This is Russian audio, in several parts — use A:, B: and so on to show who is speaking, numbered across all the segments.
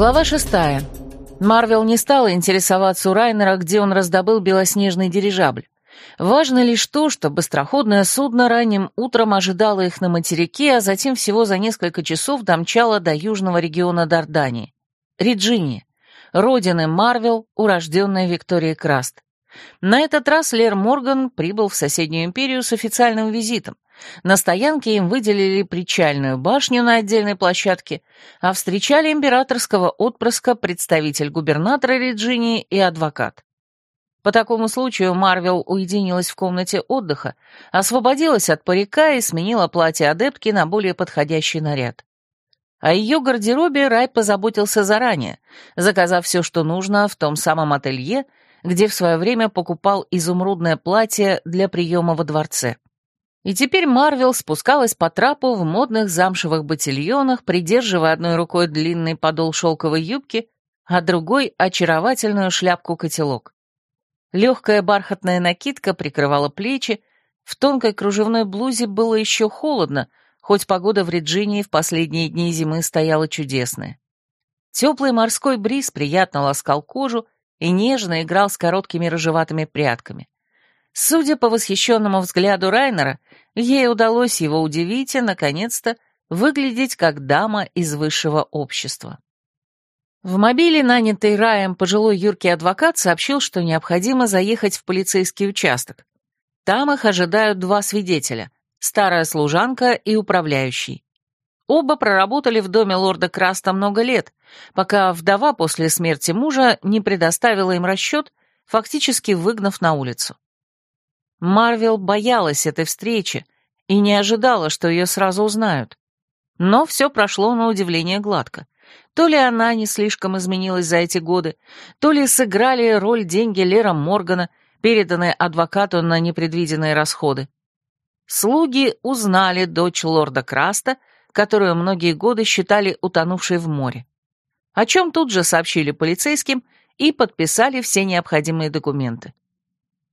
A: Глава шестая. Марвел не стала интересоваться у Райнера, где он раздобыл белоснежный дирижабль. Важно лишь то, что быстроходное судно ранним утром ожидало их на материке, а затем всего за несколько часов домчало до южного региона Дардании. Риджини, родины Марвел, урожденная Виктория Краст. На этот раз Лер Морган прибыл в соседнюю империю с официальным визитом. На стоянке им выделили причальную башню на отдельной площадке, а встречали императорского отпрыска представитель губернатора Реджинии и адвокат. По такому случаю Марвел уединилась в комнате отдыха, освободилась от парика и сменила платье адептки на более подходящий наряд. О ее гардеробе Рай позаботился заранее, заказав все, что нужно в том самом ателье, где в свое время покупал изумрудное платье для приема во дворце. И теперь Марвел спускалась по трапу в модных замшевых ботильонах, придерживая одной рукой длинный подол шелковой юбки, а другой — очаровательную шляпку-котелок. Легкая бархатная накидка прикрывала плечи, в тонкой кружевной блузе было еще холодно, хоть погода в Реджинии в последние дни зимы стояла чудесная. Теплый морской бриз приятно ласкал кожу, и нежно играл с короткими рыжеватыми прядками. Судя по восхищенному взгляду Райнера, ей удалось его удивить и, наконец-то, выглядеть как дама из высшего общества. В мобиле, нанятый Раем пожилой юркий адвокат, сообщил, что необходимо заехать в полицейский участок. Там их ожидают два свидетеля — старая служанка и управляющий. Оба проработали в доме лорда Краста много лет, пока вдова после смерти мужа не предоставила им расчет, фактически выгнав на улицу. Марвел боялась этой встречи и не ожидала, что ее сразу узнают. Но все прошло на удивление гладко. То ли она не слишком изменилась за эти годы, то ли сыграли роль деньги Лера Моргана, переданные адвокату на непредвиденные расходы. Слуги узнали дочь лорда Краста которую многие годы считали утонувшей в море. О чем тут же сообщили полицейским и подписали все необходимые документы.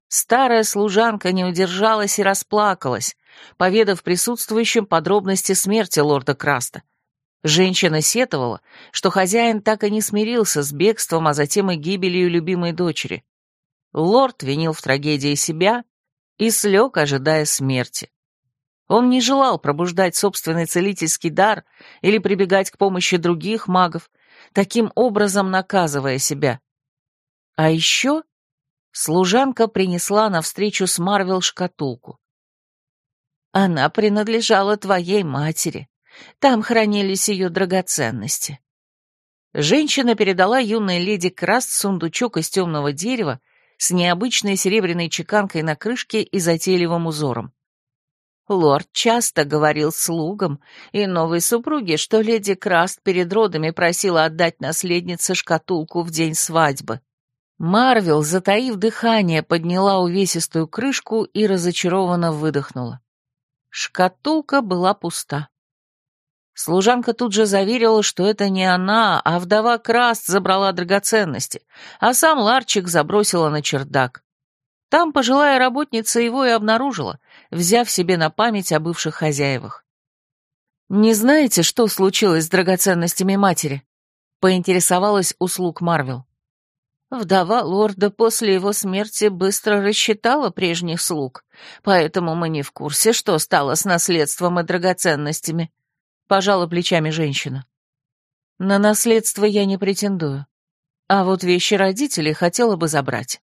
A: Старая служанка не удержалась и расплакалась, поведав присутствующим подробности смерти лорда Краста. Женщина сетовала, что хозяин так и не смирился с бегством, а затем и гибелью любимой дочери. Лорд винил в трагедии себя и слег, ожидая смерти. Он не желал пробуждать собственный целительский дар или прибегать к помощи других магов, таким образом наказывая себя. А еще служанка принесла навстречу с Марвел шкатулку. Она принадлежала твоей матери. Там хранились ее драгоценности. Женщина передала юной леди Краст сундучок из темного дерева с необычной серебряной чеканкой на крышке и затейливым узором. Лорд часто говорил слугам и новой супруге, что леди Краст перед родами просила отдать наследнице шкатулку в день свадьбы. Марвел, затаив дыхание, подняла увесистую крышку и разочарованно выдохнула. Шкатулка была пуста. Служанка тут же заверила, что это не она, а вдова Краст забрала драгоценности, а сам Ларчик забросила на чердак. Там пожилая работница его и обнаружила, взяв себе на память о бывших хозяевах. «Не знаете, что случилось с драгоценностями матери?» — поинтересовалась услуг Марвел. Вдова лорда после его смерти быстро рассчитала прежних слуг, поэтому мы не в курсе, что стало с наследством и драгоценностями», — пожала плечами женщина. «На наследство я не претендую, а вот вещи родителей хотела бы забрать».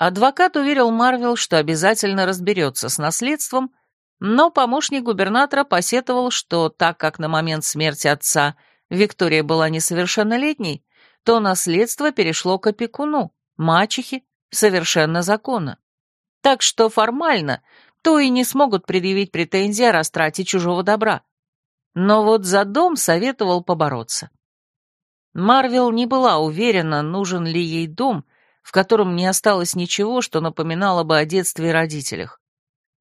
A: Адвокат уверил Марвел, что обязательно разберется с наследством, но помощник губернатора посетовал, что так как на момент смерти отца Виктория была несовершеннолетней, то наследство перешло к опекуну, мачехе, совершенно законно. Так что формально то и не смогут предъявить претензии о растрате чужого добра. Но вот за дом советовал побороться. Марвел не была уверена, нужен ли ей дом, в котором не осталось ничего, что напоминало бы о детстве и родителях.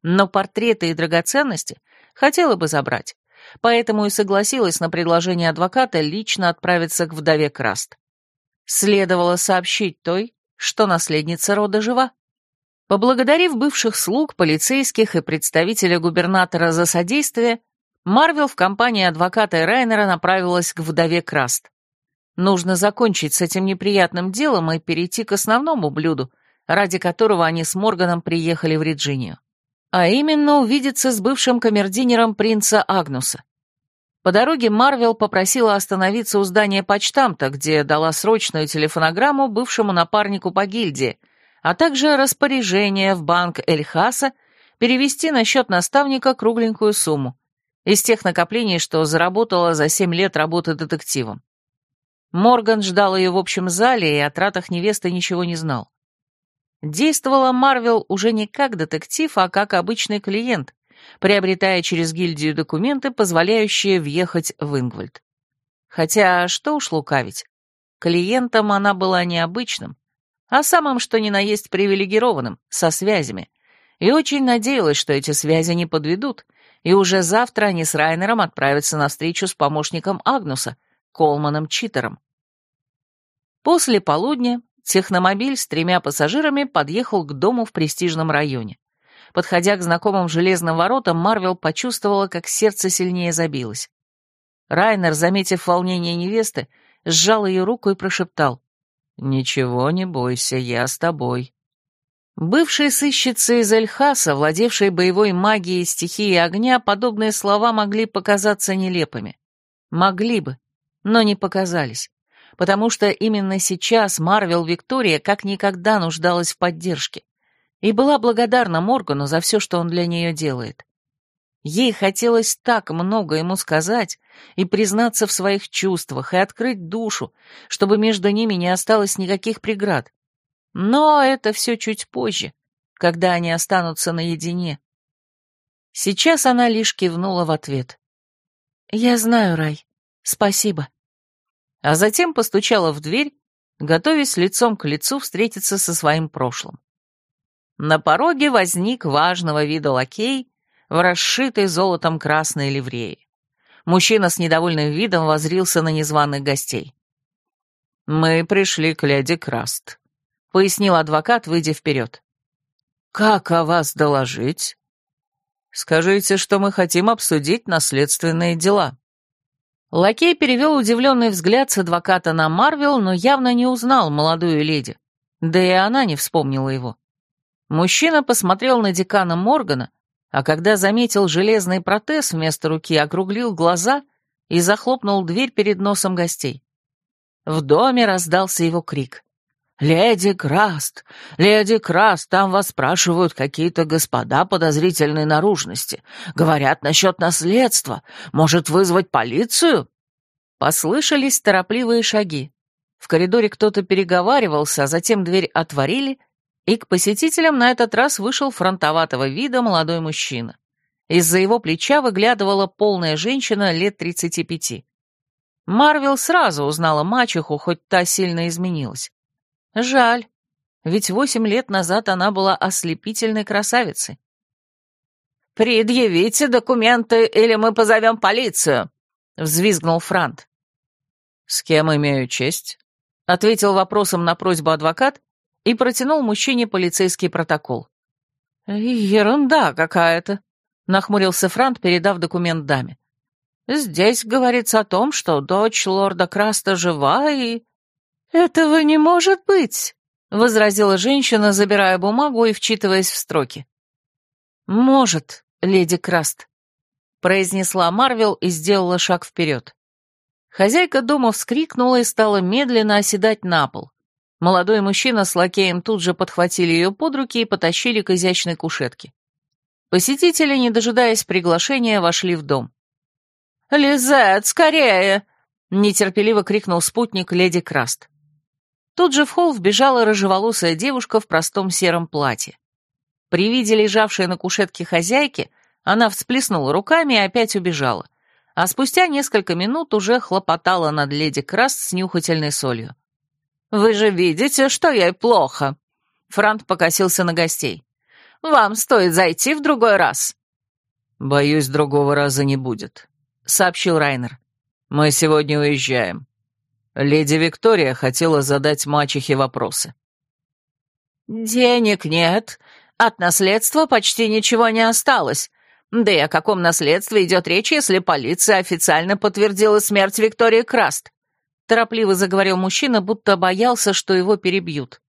A: Но портреты и драгоценности хотела бы забрать, поэтому и согласилась на предложение адвоката лично отправиться к вдове Краст. Следовало сообщить той, что наследница рода жива. Поблагодарив бывших слуг, полицейских и представителя губернатора за содействие, Марвел в компании адвоката Райнера направилась к вдове Краст. Нужно закончить с этим неприятным делом и перейти к основному блюду, ради которого они с Морганом приехали в Вирджинию. А именно увидеться с бывшим камердинером принца Агнуса. По дороге Марвел попросила остановиться у здания почтамта, где дала срочную телефонограмму бывшему напарнику по гильдии, а также распоряжение в банк Эльхаса перевести на счет наставника кругленькую сумму из тех накоплений, что заработала за семь лет работы детективом. Морган ждал ее в общем зале и о тратах невесты ничего не знал. Действовала Марвел уже не как детектив, а как обычный клиент, приобретая через гильдию документы, позволяющие въехать в Ингвальд. Хотя, что уж лукавить, клиентом она была необычным, а самым что ни на есть привилегированным, со связями, и очень надеялась, что эти связи не подведут, и уже завтра они с Райнером отправятся на встречу с помощником Агнуса, Колманом Читером. После полудня техномобиль с тремя пассажирами подъехал к дому в престижном районе. Подходя к знакомым железным воротам, Марвел почувствовала, как сердце сильнее забилось. Райнер, заметив волнение невесты, сжал ее руку и прошептал. «Ничего не бойся, я с тобой». Бывшей сыщице из Эльхаса, владевшей боевой магией стихии огня, подобные слова могли показаться нелепыми. Могли бы, но не показались, потому что именно сейчас Марвел Виктория как никогда нуждалась в поддержке и была благодарна Моргану за все, что он для нее делает. Ей хотелось так много ему сказать и признаться в своих чувствах, и открыть душу, чтобы между ними не осталось никаких преград. Но это все чуть позже, когда они останутся наедине. Сейчас она лишь кивнула в ответ. «Я знаю, Рай. Спасибо». А затем постучала в дверь, готовясь лицом к лицу встретиться со своим прошлым. На пороге возник важного вида лакей в расшитой золотом красной ливреи. Мужчина с недовольным видом возрился на незваных гостей. «Мы пришли к леди Краст», — пояснил адвокат, выйдя вперед. «Как о вас доложить?» «Скажите, что мы хотим обсудить наследственные дела». Лакей перевел удивленный взгляд с адвоката на Марвел, но явно не узнал молодую леди. Да и она не вспомнила его. Мужчина посмотрел на декана Моргана, а когда заметил железный протез вместо руки, округлил глаза и захлопнул дверь перед носом гостей. В доме раздался его крик. «Леди Краст! Леди Краст, там вас спрашивают какие-то господа подозрительной наружности. Говорят насчет наследства. Может, вызвать полицию?» Послышались торопливые шаги. В коридоре кто-то переговаривался, а затем дверь отворили, и к посетителям на этот раз вышел фронтоватого вида молодой мужчина. Из-за его плеча выглядывала полная женщина лет тридцати пяти. Марвел сразу узнала мачеху, хоть та сильно изменилась. Жаль, ведь восемь лет назад она была ослепительной красавицей. «Предъявите документы, или мы позовем полицию!» — взвизгнул Франт. «С кем имею честь?» — ответил вопросом на просьбу адвокат и протянул мужчине полицейский протокол. «Ерунда какая-то», — нахмурился Франт, передав документ даме. «Здесь говорится о том, что дочь лорда Краста жива и...» «Этого не может быть!» — возразила женщина, забирая бумагу и вчитываясь в строки. «Может, леди Краст», — произнесла Марвел и сделала шаг вперед. Хозяйка дома вскрикнула и стала медленно оседать на пол. Молодой мужчина с лакеем тут же подхватили ее под руки и потащили к изящной кушетке. Посетители, не дожидаясь приглашения, вошли в дом. «Лизет, скорее!» — нетерпеливо крикнул спутник леди Краст. Тут же в холл вбежала рыжеволосая девушка в простом сером платье. При виде лежавшей на кушетке хозяйки она всплеснула руками и опять убежала, а спустя несколько минут уже хлопотала над леди Краст с нюхательной солью. «Вы же видите, что ей плохо!» Франт покосился на гостей. «Вам стоит зайти в другой раз».
B: «Боюсь, другого раза не будет», — сообщил Райнер. «Мы сегодня уезжаем. Леди Виктория хотела задать мачехе вопросы.
C: «Денег нет, от наследства почти ничего не осталось. Да и о каком наследстве идет речь, если полиция официально подтвердила смерть Виктории Краст?
A: торопливо заговорил мужчина, будто боялся, что его перебьют.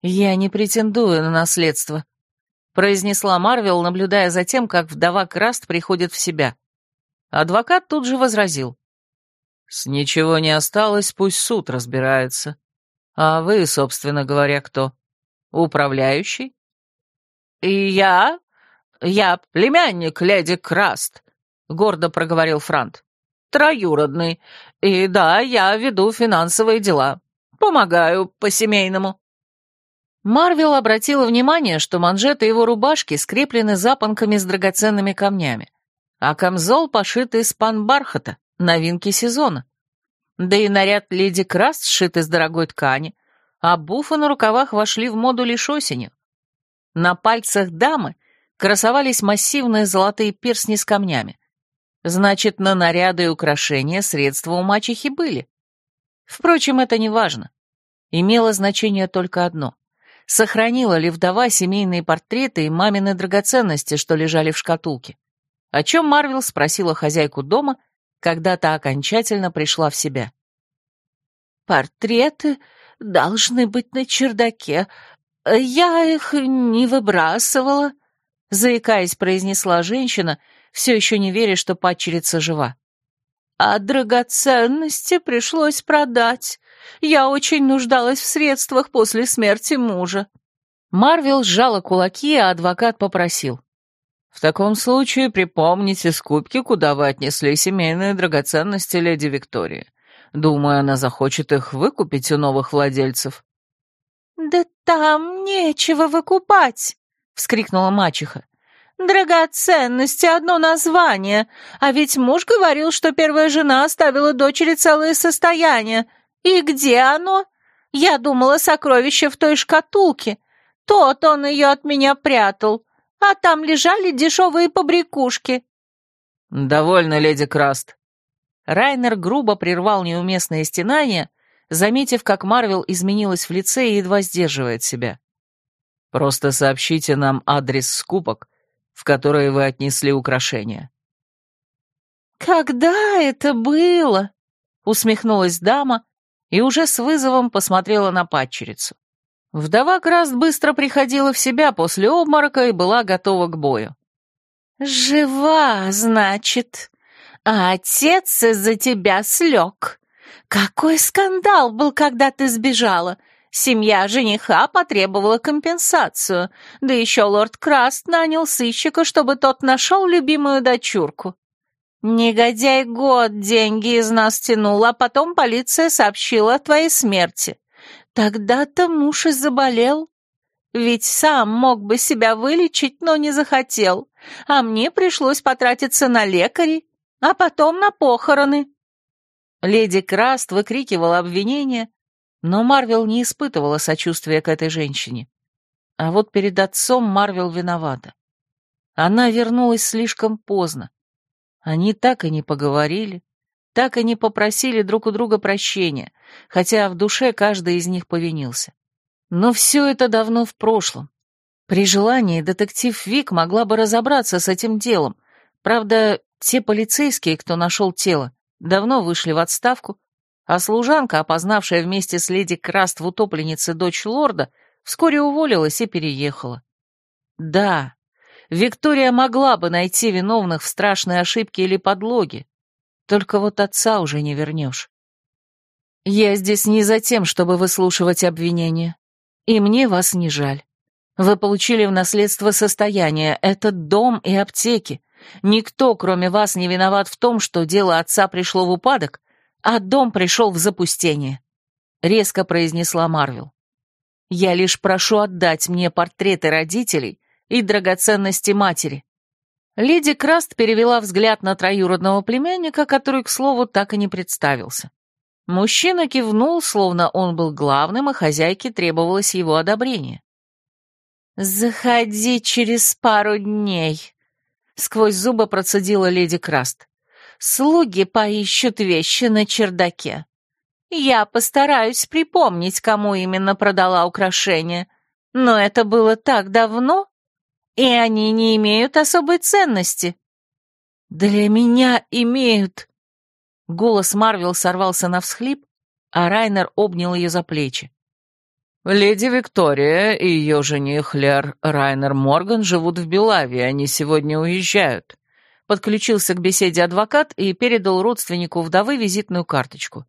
A: «Я не претендую на наследство», — произнесла Марвел, наблюдая за тем, как вдова Краст приходит в себя. Адвокат тут же возразил. «С ничего не осталось, пусть суд разбирается. А вы, собственно говоря, кто? Управляющий?»
C: «И я? Я племянник леди Краст», — гордо проговорил Франт. «Троюродный. И да, я веду финансовые дела. Помогаю по-семейному».
A: Марвел обратила внимание, что манжеты его рубашки скреплены запонками с драгоценными камнями, а камзол пошит из пан-бархата, новинки сезона. Да и наряд леди Краст сшит из дорогой ткани, а буфы на рукавах вошли в моду лишь осенью. На пальцах дамы красовались массивные золотые перстни с камнями. Значит, на наряды и украшения средства у мачехи были. Впрочем, это не важно. Имело значение только одно сохранила ли вдова семейные портреты и мамины драгоценности, что лежали в шкатулке, о чем Марвел спросила хозяйку дома, когда та окончательно пришла в себя.
C: «Портреты должны быть на чердаке. Я их не выбрасывала», — заикаясь, произнесла женщина, все еще не веря, что падчерица жива. «А драгоценности пришлось продать. Я очень нуждалась в средствах после смерти мужа».
A: Марвел сжала кулаки, а адвокат попросил. «В таком случае припомните скупки, куда вы отнесли семейные драгоценности леди Виктории. Думаю, она захочет их выкупить у новых владельцев».
C: «Да там нечего выкупать!» — вскрикнула мачеха. «Драгоценности — одно название, а ведь муж говорил, что первая жена оставила дочери целое состояние, «И где оно? Я думала, сокровище в той шкатулке. Тот он ее от меня прятал, а там лежали дешевые побрякушки».
B: «Довольно, леди Краст».
A: Райнер грубо прервал неуместное стенание, заметив, как Марвел изменилась в лице и едва сдерживает себя.
B: «Просто сообщите нам адрес скупок, в которые вы отнесли украшения».
C: «Когда это было?» — усмехнулась дама, и уже с вызовом посмотрела на падчерицу.
A: Вдова Краст быстро приходила в себя после обморока и была готова к бою.
C: «Жива, значит, а отец из-за тебя слег. Какой скандал был, когда ты сбежала!» Семья жениха потребовала компенсацию, да еще лорд Краст нанял сыщика, чтобы тот нашел любимую дочурку. «Негодяй год деньги из нас тянул, а потом полиция сообщила о твоей смерти. Тогда-то муж и заболел. Ведь сам мог бы себя вылечить, но не захотел, а мне пришлось потратиться на лекарей, а потом на похороны».
A: Леди Краст выкрикивала обвинения, но Марвел не испытывала сочувствия к этой женщине. А вот перед отцом Марвел виновата. Она вернулась слишком поздно. Они так и не поговорили, так и не попросили друг у друга прощения, хотя в душе каждый из них повинился. Но все это давно в прошлом. При желании детектив Вик могла бы разобраться с этим делом. Правда, те полицейские, кто нашел тело, давно вышли в отставку, а служанка, опознавшая вместе с леди Краст в утопленнице дочь лорда, вскоре уволилась и переехала. Да, Виктория могла бы найти виновных в страшной ошибке или подлоге, только вот отца уже не вернешь. Я здесь не за тем, чтобы выслушивать обвинения, и мне вас не жаль. Вы получили в наследство состояние, этот дом и аптеки. Никто, кроме вас, не виноват в том, что дело отца пришло в упадок, а дом пришел в запустение», — резко произнесла Марвел. «Я лишь прошу отдать мне портреты родителей и драгоценности матери. Леди Краст перевела взгляд на троюродного племянника, который, к слову, так и не представился. Мужчина кивнул, словно он был главным, и хозяйке требовалось его одобрение.
C: «Заходи через пару дней», — сквозь зубы процедила леди Краст. «Слуги поищут вещи на чердаке. Я постараюсь припомнить, кому именно продала украшение, но это было так давно, и они не имеют особой ценности».
A: «Для меня имеют». Голос Марвел сорвался на всхлип, а Райнер обнял ее за плечи.
B: «Леди Виктория и ее жених Лер Райнер Морган живут в Белавии, они сегодня уезжают».
A: Подключился к беседе адвокат и передал родственнику вдовы визитную карточку.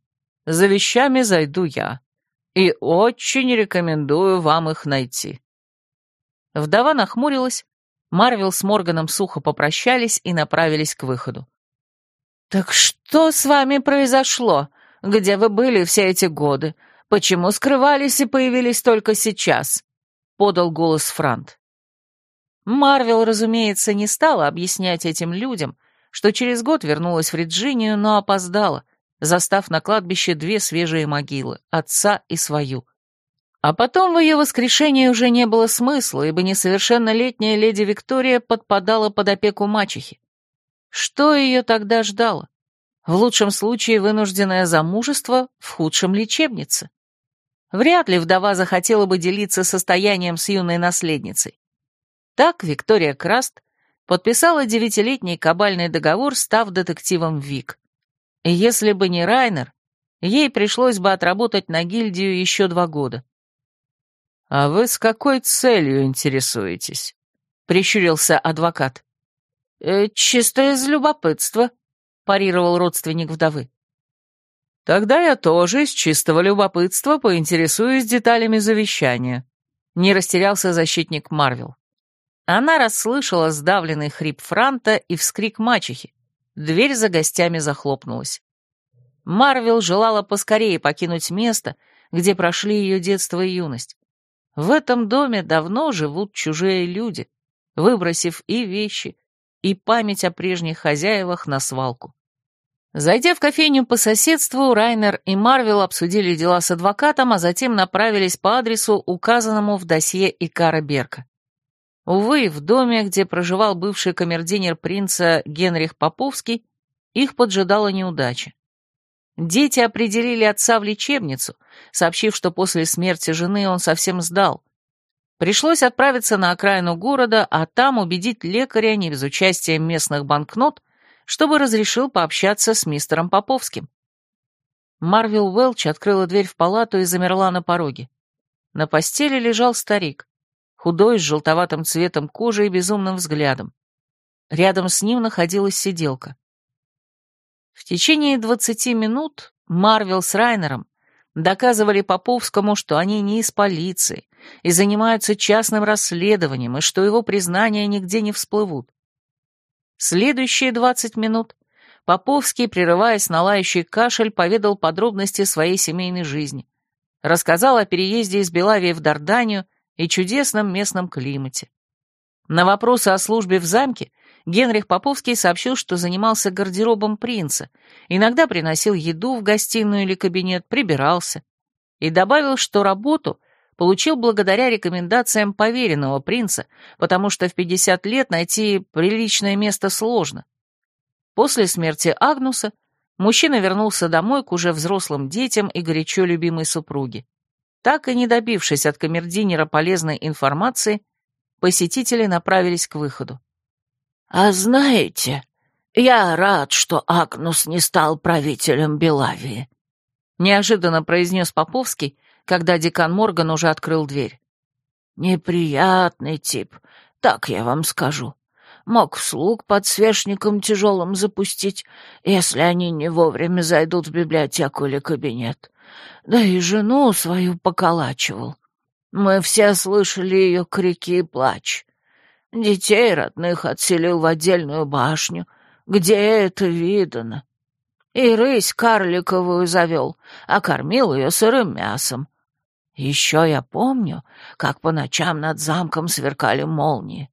B: «За вещами зайду я. И очень рекомендую вам их найти».
A: Вдова нахмурилась, Марвел с Морганом сухо попрощались и направились к выходу. «Так что с вами произошло? Где вы были все эти годы? Почему скрывались и появились только сейчас?» — подал голос Франт. Марвел, разумеется, не стала объяснять этим людям, что через год вернулась в Вирджинию, но опоздала, застав на кладбище две свежие могилы, отца и свою. А потом в ее воскрешении уже не было смысла, ибо несовершеннолетняя леди Виктория подпадала под опеку мачехи. Что ее тогда ждало? В лучшем случае вынужденное замужество, в худшем лечебнице. Вряд ли вдова захотела бы делиться состоянием с юной наследницей. Так Виктория Краст подписала девятилетний кабальный договор, став детективом ВИК. И если бы не Райнер, ей пришлось бы отработать на гильдию еще два года.
B: «А вы с какой целью интересуетесь?» — прищурился адвокат.
A: «Э, «Чисто из любопытства», — парировал родственник вдовы.
B: «Тогда я тоже из чистого любопытства поинтересуюсь деталями завещания», — не растерялся защитник Марвел.
A: Она расслышала сдавленный хрип Франта и вскрик мачехи. Дверь за гостями захлопнулась. Марвел желала поскорее покинуть место, где прошли ее детство и юность. В этом доме давно живут чужие люди, выбросив и вещи, и память о прежних хозяевах на свалку. Зайдя в кофейню по соседству, Райнер и Марвел обсудили дела с адвокатом, а затем направились по адресу, указанному в досье Икара Берка. Увы, в доме, где проживал бывший камердинер принца Генрих Поповский, их поджидала неудача. Дети определили отца в лечебницу, сообщив, что после смерти жены он совсем сдал. Пришлось отправиться на окраину города, а там убедить лекаря не без участия местных банкнот, чтобы разрешил пообщаться с мистером Поповским. Марвел Уэлч открыла дверь в палату и замерла на пороге. На постели лежал старик худой, с желтоватым цветом кожи и безумным взглядом. Рядом с ним находилась сиделка. В течение двадцати минут Марвел с Райнером доказывали Поповскому, что они не из полиции и занимаются частным расследованием, и что его признания нигде не всплывут. Следующие двадцать минут Поповский, прерываясь на лающий кашель, поведал подробности своей семейной жизни. Рассказал о переезде из Белавии в Дарданию и чудесном местном климате. На вопросы о службе в замке Генрих Поповский сообщил, что занимался гардеробом принца, иногда приносил еду в гостиную или кабинет, прибирался, и добавил, что работу получил благодаря рекомендациям поверенного принца, потому что в 50 лет найти приличное место сложно. После смерти Агнуса мужчина вернулся домой к уже взрослым детям и горячо любимой супруге. Так и не добившись от камердинера полезной информации, посетители направились к выходу.
C: «А знаете, я рад, что Агнус не стал правителем Белавии»,
A: неожиданно произнес Поповский, когда декан Морган уже открыл дверь.
C: «Неприятный тип, так я вам скажу. Мог слуг подсвечником тяжелым запустить, если они не вовремя зайдут в библиотеку или кабинет да и жену свою поколачивал. Мы все слышали ее крики и плач. Детей родных отселил в отдельную башню, где это видано. И рысь карликовую завел, а кормил ее сырым мясом. Еще я помню, как по ночам над замком сверкали молнии.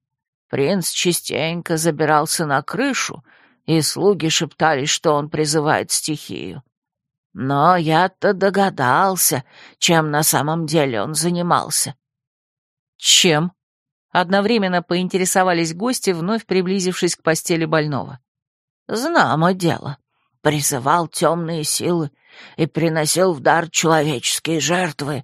C: Принц частенько забирался на крышу, и слуги шептались, что он призывает стихию. Но я-то догадался, чем на самом деле он занимался.
A: Чем? Одновременно поинтересовались гости, вновь приблизившись к постели больного.
C: Знамо дело. Призывал темные силы и приносил в дар человеческие жертвы.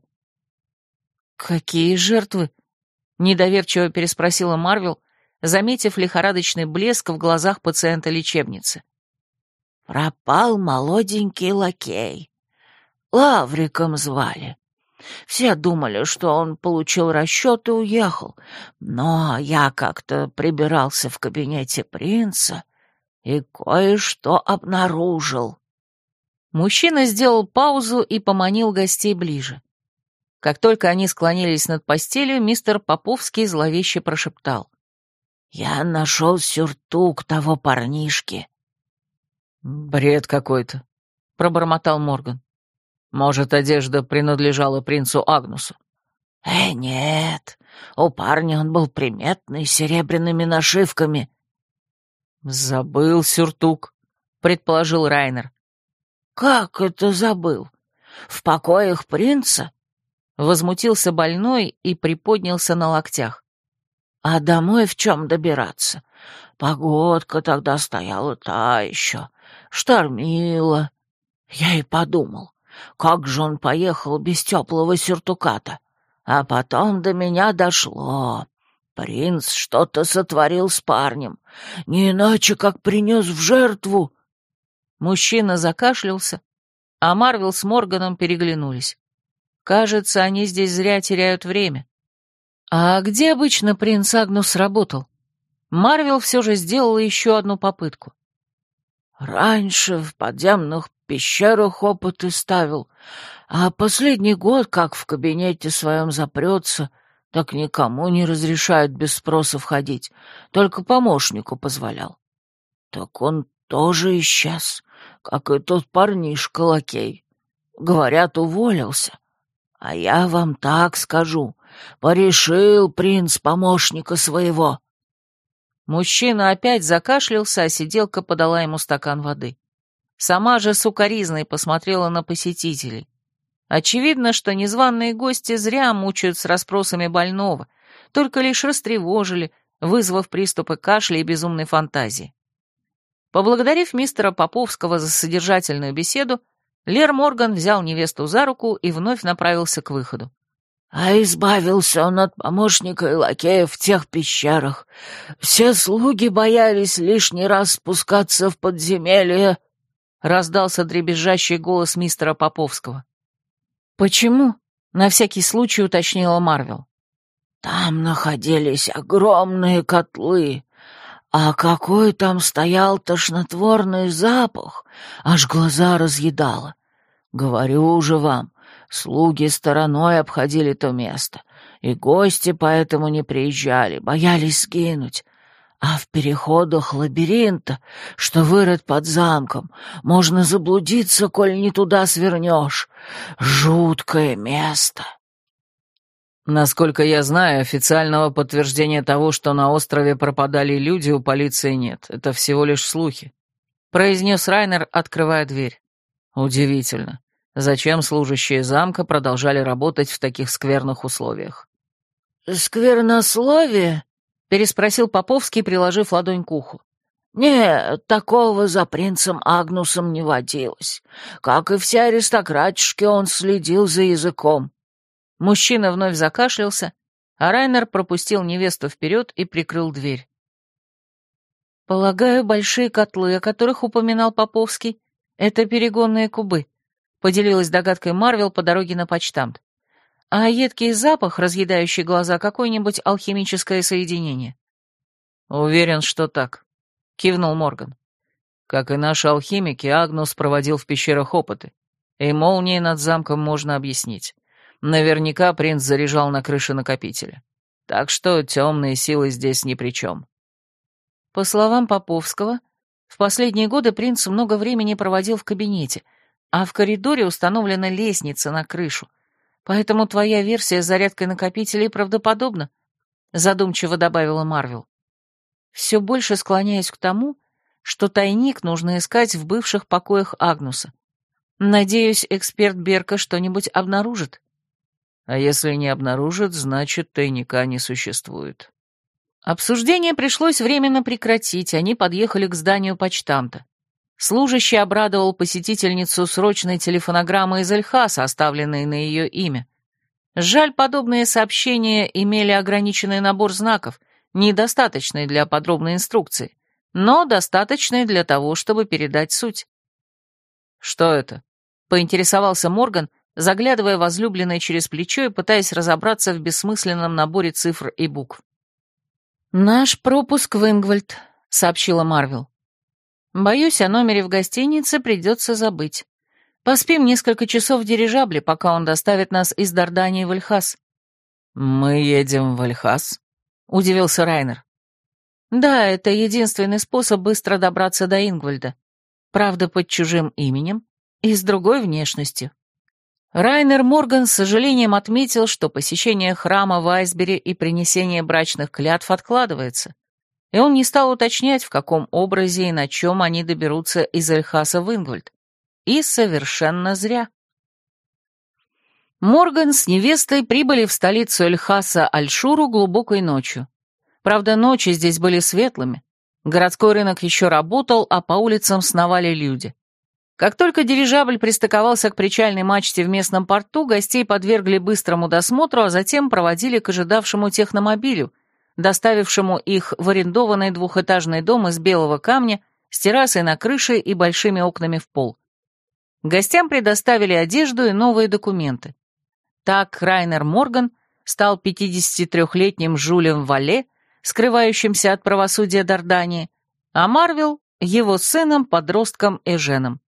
A: «Какие жертвы?» — недоверчиво переспросила Марвел, заметив лихорадочный блеск в глазах пациента лечебницы.
C: Пропал молоденький лакей. Лавриком звали. Все думали, что он получил расчет и уехал, но я как-то прибирался в кабинете принца и кое-что обнаружил».
A: Мужчина сделал паузу и поманил гостей ближе. Как только они склонились над постелью, мистер Поповский зловеще прошептал.
C: «Я нашел сюртук того парнишки».
B: «Бред какой-то», — пробормотал Морган. «Может, одежда принадлежала принцу Агнусу?»
C: «Э, нет, у парня он был приметный, с серебряными нашивками».
B: «Забыл сюртук», — предположил Райнер.
C: «Как это забыл? В покоях принца?»
A: Возмутился больной и приподнялся на локтях.
C: «А домой в чем добираться? Погодка тогда стояла та еще, штормила. Я и подумал, как же он поехал без теплого сюртуката. А потом до меня дошло. Принц что-то сотворил с парнем, не иначе, как принес в жертву
A: Мужчина закашлялся, а Марвел с Морганом переглянулись. Кажется, они здесь зря теряют время. А где обычно принц Агнус работал? Марвел все же сделала еще одну попытку.
C: Раньше в подземных пещерах опыты ставил, а последний год, как в кабинете своем запрется, так никому не разрешают без спроса входить, только помощнику позволял. Так он тоже исчез как и тот парнишка-лакей. Говорят, уволился. А я вам так скажу, порешил принц помощника своего».
A: Мужчина опять закашлялся, а сиделка подала ему стакан воды. Сама же сукоризной посмотрела на посетителей. Очевидно, что незваные гости зря мучают с расспросами больного, только лишь растревожили, вызвав приступы кашля и безумной фантазии. Поблагодарив мистера Поповского за содержательную беседу, Лер Морган взял невесту за руку и вновь направился к выходу.
C: А избавился он от помощника и лакея в тех пещерах. Все слуги боялись лишний раз спускаться в подземелье.
A: Раздался дребезжащий голос мистера Поповского. «Почему?» — на всякий случай уточнила Марвел.
C: «Там находились огромные котлы, а какой там стоял тошнотворный запах, аж глаза разъедало. Говорю же вам, слуги стороной обходили то место, и гости поэтому не приезжали, боялись сгинуть. А в переходах лабиринта, что вырыт под замком, можно заблудиться, коль не туда свернешь. Жуткое место.
B: Насколько я знаю, официального подтверждения того, что на острове пропадали люди, у полиции нет. Это всего лишь слухи. Произнес Райнер, открывая дверь. Удивительно. Зачем служащие замка продолжали работать в таких скверных условиях?
C: «Сквернословие?» — переспросил Поповский, приложив ладонь к уху. «Нет, такого за принцем Агнусом не водилось. Как и все аристократишки, он следил за языком».
A: Мужчина вновь закашлялся, а Райнер пропустил невесту вперед и прикрыл дверь. «Полагаю, большие котлы, о которых упоминал Поповский, это перегонные кубы», — поделилась догадкой Марвел по дороге на почтамт. «А едкий запах, разъедающий глаза, какое-нибудь алхимическое соединение?»
B: «Уверен, что так», — кивнул Морган. «Как и наши алхимики, Агнус проводил в пещерах опыты, и молнии над замком можно объяснить. Наверняка принц заряжал на крыше накопителя. Так что темные силы здесь ни при чем.
A: По словам Поповского, в последние годы принц много времени проводил в кабинете, а в коридоре установлена лестница на крышу. Поэтому твоя версия с зарядкой накопителей правдоподобна, задумчиво добавила Марвел. Все больше склоняюсь к тому, что тайник нужно искать в бывших покоях Агнуса. Надеюсь, эксперт Берка что-нибудь обнаружит.
B: А если не обнаружат, значит, тайника не существует.
A: Обсуждение пришлось временно прекратить, они подъехали к зданию почтамта. Служащий обрадовал посетительницу срочной телефонограммой из Эльхаса, оставленной на ее имя. Жаль, подобные сообщения имели ограниченный набор знаков, недостаточный для подробной инструкции, но достаточный для того, чтобы передать суть.
B: «Что это?»
A: — поинтересовался Морган, заглядывая возлюбленной через плечо и пытаясь разобраться в бессмысленном наборе цифр и букв. «Наш пропуск в Ингвальд», — сообщила Марвел. «Боюсь, о номере в гостинице придется забыть. Поспим несколько часов в дирижабле, пока он доставит нас из Дардании в Эльхас».
B: «Мы едем в Эльхас?» — удивился Райнер.
A: «Да, это единственный способ быстро добраться до Ингвальда. Правда, под чужим именем и с другой внешностью». Райнер Морган с сожалением отметил, что посещение храма в Айсбере и принесение брачных клятв откладывается, и он не стал уточнять, в каком образе и на чем они доберутся из Эльхаса в Ингвальд. И совершенно зря. Морган с невестой прибыли в столицу Эльхаса Альшуру глубокой ночью. Правда, ночи здесь были светлыми. Городской рынок еще работал, а по улицам сновали люди. Как только дирижабль пристыковался к причальной мачте в местном порту, гостей подвергли быстрому досмотру, а затем проводили к ожидавшему техномобилю, доставившему их в арендованный двухэтажный дом из белого камня с террасой на крыше и большими окнами в пол. Гостям предоставили одежду и новые документы. Так Райнер Морган стал 53-летним Жулем Вале, скрывающимся от правосудия Дардании, а Марвел — его сыном-подростком Эженом.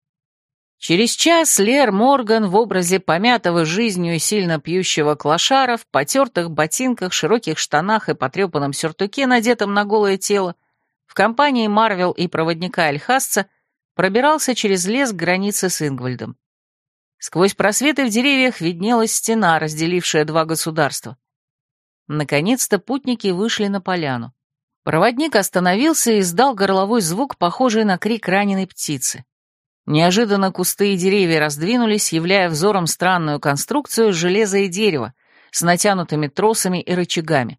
A: Через час Лер Морган в образе помятого жизнью и сильно пьющего клошара в потертых ботинках, широких штанах и потрепанном сюртуке, надетом на голое тело, в компании Марвел и проводника Альхасца пробирался через лес к границе с Ингвальдом. Сквозь просветы в деревьях виднелась стена, разделившая два государства. Наконец-то путники вышли на поляну. Проводник остановился и издал горловой звук, похожий на крик раненой птицы. Неожиданно кусты и деревья раздвинулись, являя взором странную конструкцию железа и дерева с натянутыми тросами и рычагами.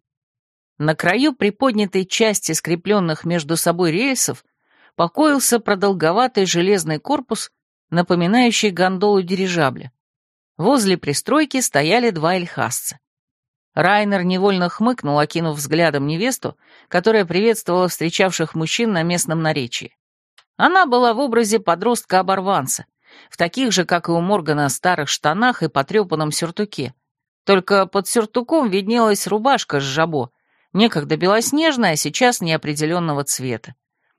A: На краю приподнятой части скрепленных между собой рельсов покоился продолговатый железный корпус, напоминающий гондолу дирижабля. Возле пристройки стояли два эльхасца. Райнер невольно хмыкнул, окинув взглядом невесту, которая приветствовала встречавших мужчин на местном наречии. Она была в образе подростка-оборванца, в таких же, как и у Моргана, старых штанах и потрепанном сюртуке. Только под сюртуком виднелась рубашка с жабо, некогда белоснежная, а сейчас неопределенного цвета.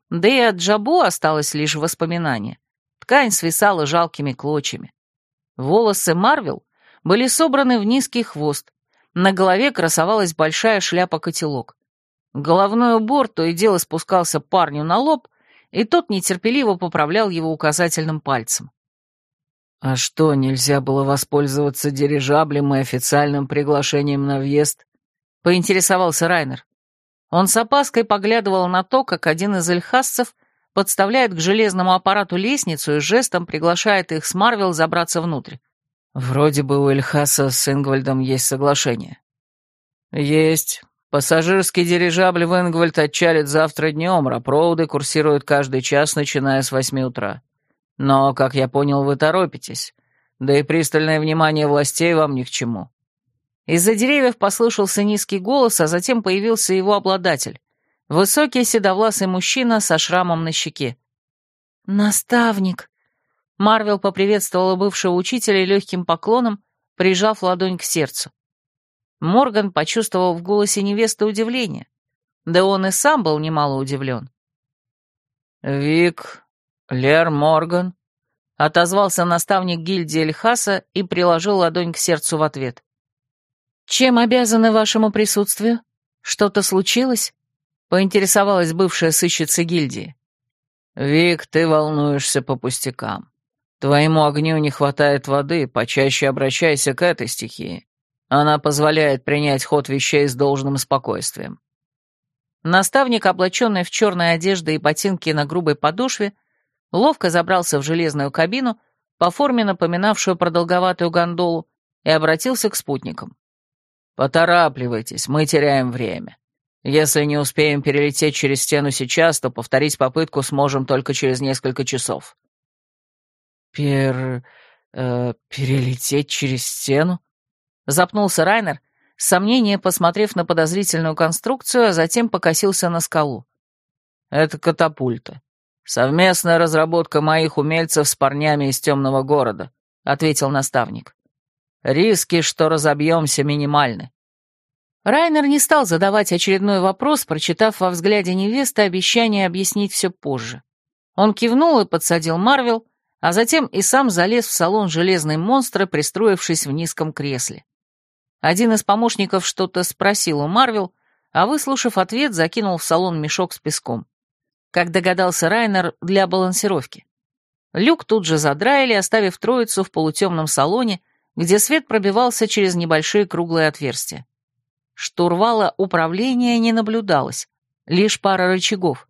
A: Да и от жабо осталось лишь воспоминание. Ткань свисала жалкими клочьями. Волосы Марвел были собраны в низкий хвост, на голове красовалась большая шляпа-котелок. Головной убор то и дело спускался парню на лоб, и тот нетерпеливо поправлял его указательным пальцем.
B: «А что, нельзя было воспользоваться дирижаблем и официальным приглашением на въезд?» — поинтересовался Райнер.
A: Он с опаской поглядывал на то, как один из эльхасцев подставляет к железному аппарату лестницу и жестом приглашает их с Марвел забраться внутрь.
B: «Вроде бы у Эльхаса с Ингвальдом есть соглашение». «Есть. Пассажирский дирижабль в Ингвальд отчалит завтра днем, рапроуды курсируют каждый час, начиная с восьми утра. Но, как я понял, вы торопитесь. Да и пристальное внимание властей вам ни к чему».
A: Из-за деревьев послышался низкий голос, а затем появился его обладатель. Высокий седовласый мужчина со шрамом на щеке. «Наставник!» Марвел поприветствовала бывшего учителя легким поклоном, прижав ладонь к сердцу. Морган почувствовал в голосе невесты удивление. Да он и сам был немало удивлен.
B: «Вик, Лер Морган», — отозвался наставник гильдии Эльхаса и приложил ладонь к сердцу в ответ.
A: «Чем обязаны вашему присутствию? Что-то случилось?» — поинтересовалась бывшая сыщица гильдии.
B: «Вик, ты волнуешься по пустякам. Твоему огню не хватает воды, почаще обращайся к этой стихии. Она позволяет принять ход вещей с должным спокойствием.
A: Наставник, облаченный в черные одежды и ботинки на грубой подошве, ловко забрался в железную кабину, по форме напоминавшую продолговатую гондолу, и обратился к спутникам.
B: «Поторапливайтесь, мы теряем время. Если не успеем перелететь через стену сейчас, то повторить попытку сможем только через несколько часов».
A: «Пер... Э, перелететь через стену?» Запнулся Райнер, с сомнением посмотрев на подозрительную конструкцию, а затем покосился на скалу.
B: «Это катапульта. Совместная разработка моих умельцев с парнями из темного города», —
A: ответил наставник. «Риски, что разобьемся, минимальны». Райнер не стал задавать очередной вопрос, прочитав во взгляде невесты обещание объяснить все позже. Он кивнул и подсадил Марвел, а затем и сам залез в салон железной монстра, пристроившись в низком кресле. Один из помощников что-то спросил у Марвел, а, выслушав ответ, закинул в салон мешок с песком. Как догадался Райнер, для балансировки. Люк тут же задраили, оставив троицу в полутемном салоне, где свет пробивался через небольшие круглые отверстия. Штурвала управления не наблюдалось, лишь пара рычагов.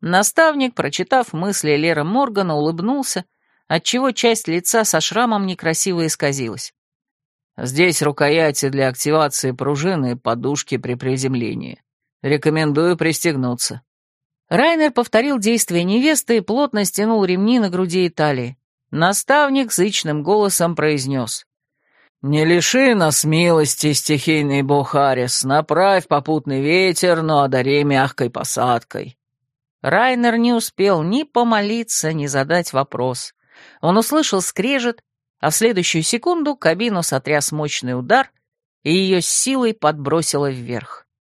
A: Наставник, прочитав мысли Леры Моргана, улыбнулся, отчего часть лица со шрамом некрасиво исказилась. «Здесь рукояти для активации пружины и подушки при приземлении. Рекомендую пристегнуться». Райнер повторил действия невесты и плотно стянул ремни на груди и талии. Наставник зычным голосом произнес. «Не лиши нас милости, стихийный бог Арис, направь попутный ветер, но одари мягкой посадкой». Райнер не успел ни помолиться, ни задать вопрос. Он услышал скрежет, а в следующую секунду кабину сотряс мощный удар, и ее силой подбросило вверх.